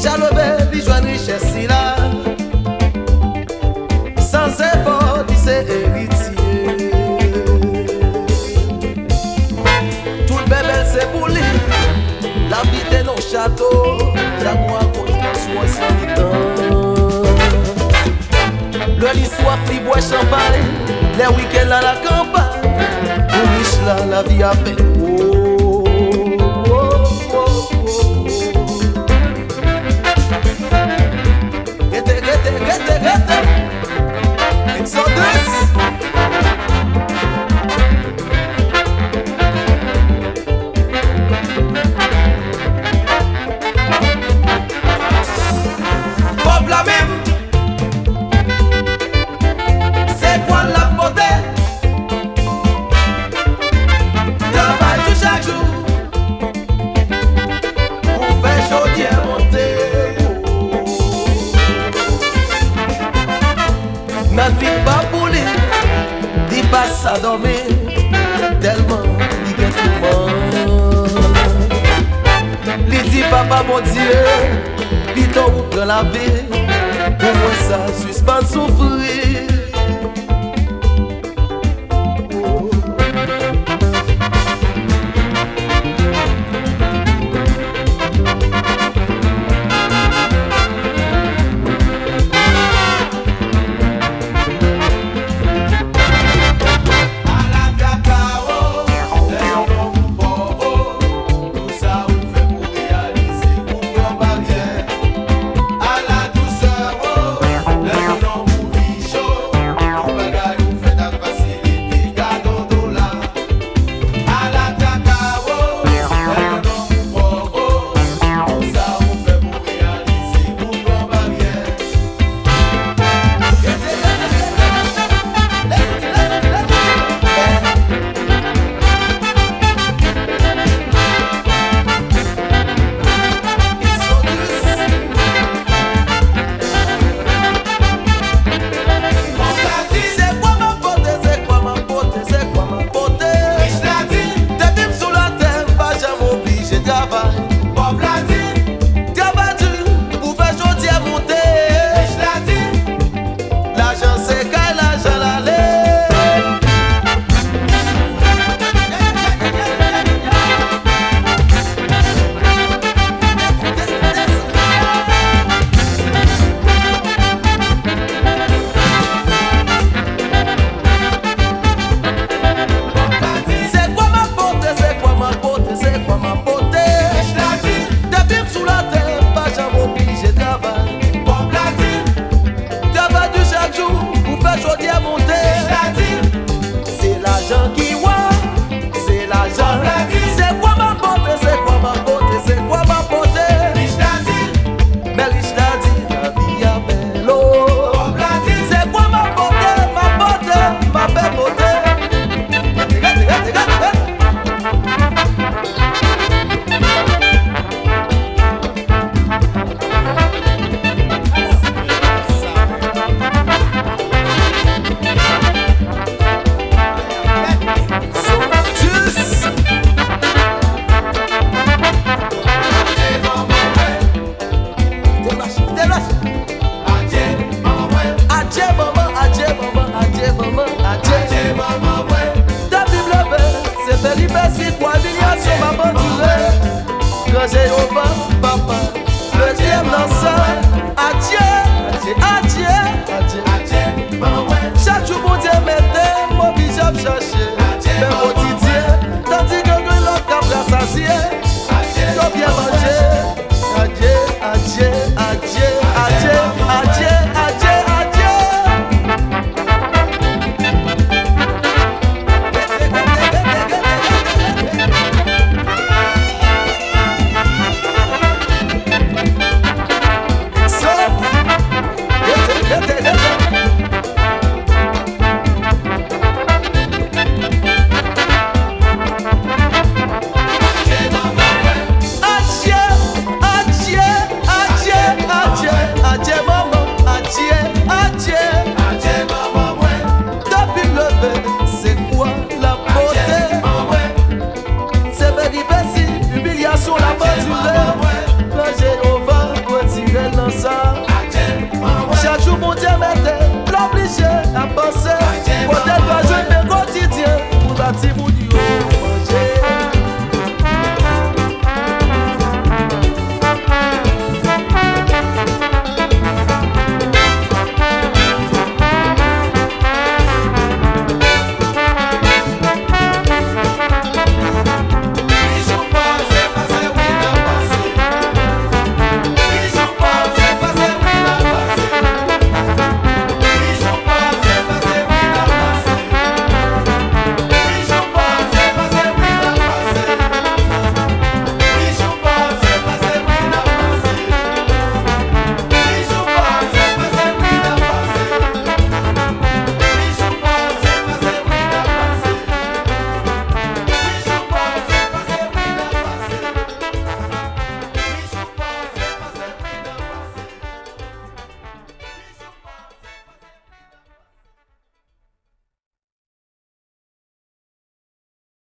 J'allais bébé, joigner richesse là, sans effort, il s'est hérité. Tout le bébé s'est boulé, la vie dans le château, j'ai à moi soit si vite. Le lis soit flibois, champagne, les week-ends à la campagne, pour riche là, la vie à fait. Dormir. Tellement il gagne tout le monde. Li dit papa mon Dieu, plutôt ou prend la vie. Pour moi ça, suspend souffrir. it.